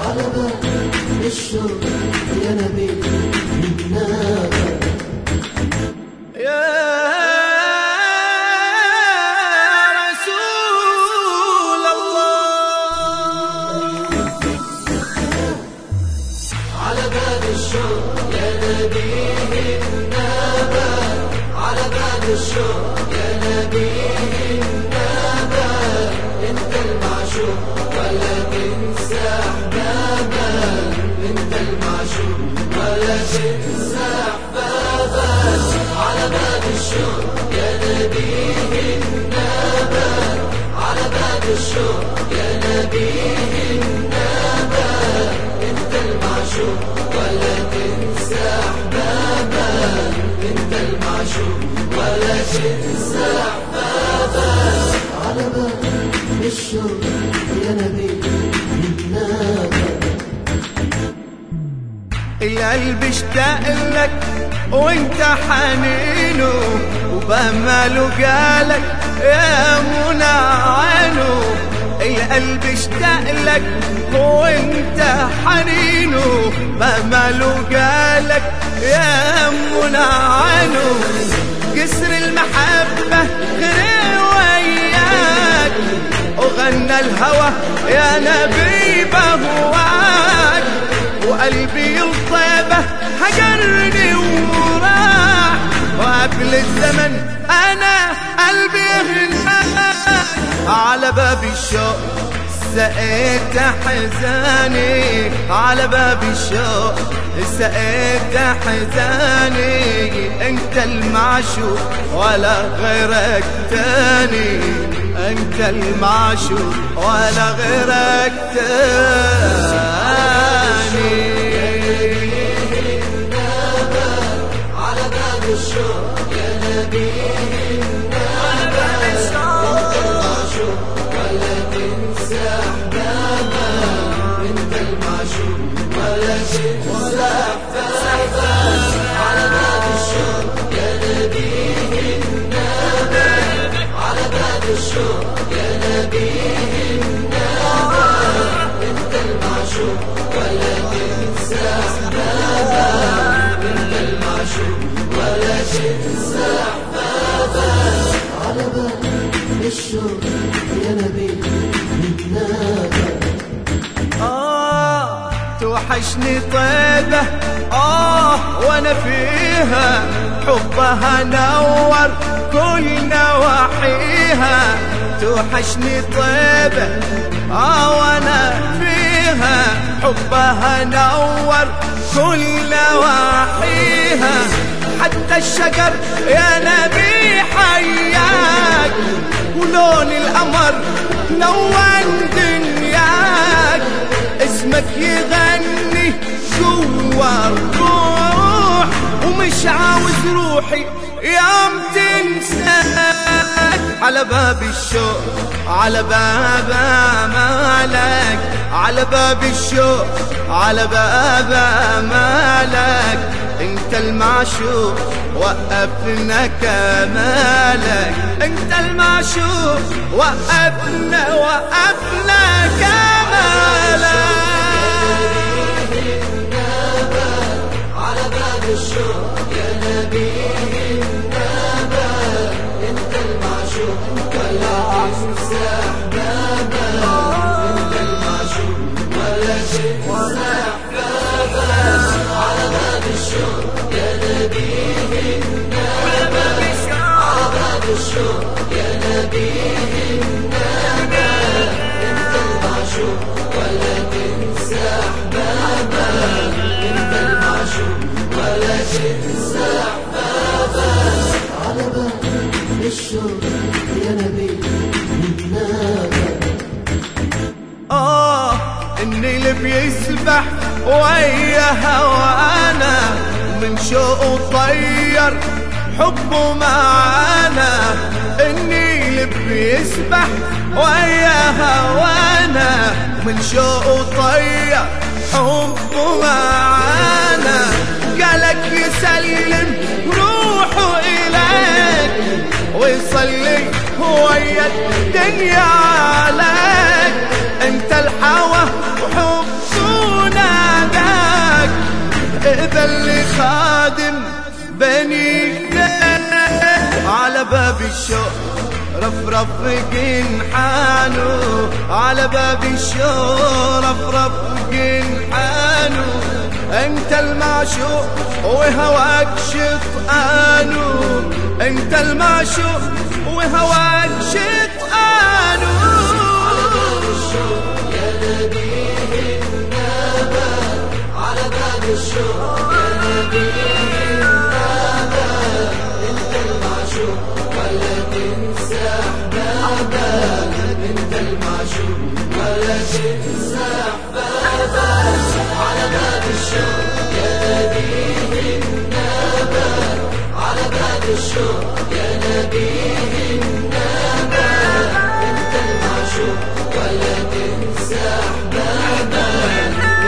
على الشوق يا نبي الشوق يا نبي النابة انت المعشوق ولا تنسى احبابك انت المعشوق ولا تنسى احبابك على باب الشوق يا نبي النابة على باب الشوق يا نبي ولا تنسى احبابك على باب الشوق يا نبي النابة القلب اشتاق لك وانت حنينه وبأمله قالك يا منى عينه القلب اشتاق لك وانت حنينه بأمله قالك يا منى الزمن أنا قلبي هناك على باب الشوق سقيت حزاني. على باب الشوق سقيت حزاني. أنت المعشوق ولا غيرك تاني. أنت المعشوق ولا غيرك تاني. على باب الشوق يا نبي الشوق يا آه توحشني طيبة. آه وأنا فيها حبها نور كل نواحيها. توحشني طيبة. آه وأنا فيها حبها نور كل نواحيها. حتى الشجر يا نبي حياك ولون القمر لون دنياك. اسمك يغني جوا الروح ومش عاوز روحي يوم تنساك. على باب الشوق على باب مالك على باب الشوق على باب مالك. انت المعشوق وقفنا كمالك انت المعشوق وقفنا وقفنا كمالك على باب الشوق يا انت المعشوق النيل بيسبح ويا هوانا من شوقه طير حبه معانا النيل بيسبح ويا هوانا من شوقه طير حبه معانا قالك يسلم روحه إليك ويصلي ويا الدنيا. باب الشوق رفرف جنحانو على باب الشوق رفرف جنحانو انت المعشوق وهواك شطآنو انت المعشوق وهواك شطآنو يا نبي النبى على باب الشوق يا نبي. ولا تنسى احبابك على باب الشوق يا نبي النبى على باب الشوق يا نبي النبى انت المعشوق ولا تنسى احبابك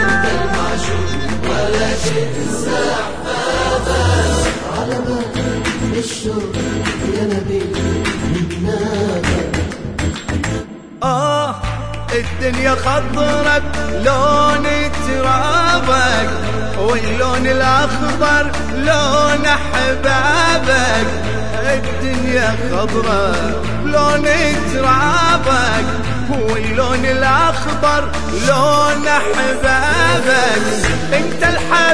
انت المعشوق ولا تنسى احبابك على باب الشوق. الدنيا خضرت لون ترابك واللون الأخضر لون أحبابك. الدنيا خضرت لون ترابك واللون الأخضر لون أحبابك. انت الحبيب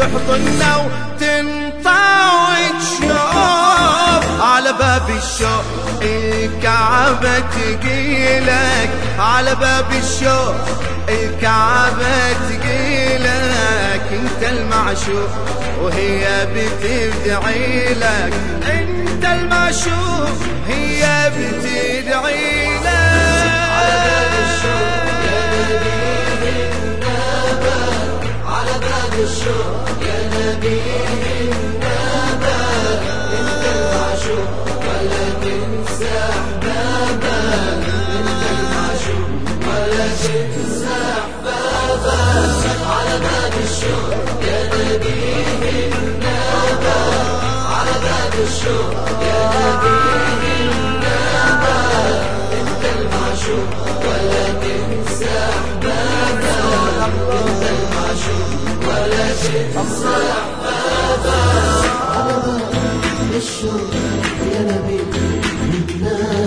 بتحضننا وتنطع وتشوف على باب الشوق الكعبة تجيلك على باب الشوق الكعبة تجيلك انت المعشوق وهي بتدعي لك. انت المعشوق هي بتدعي على باب الشوق يا نبي النبى انت المعشوق ولا تنسى احبابك انت المعشوق ولا تنسى احبابك على باب الشوق يا نبي النبى على باب الشوق. الصلاح بابا الشوق يا نبي منا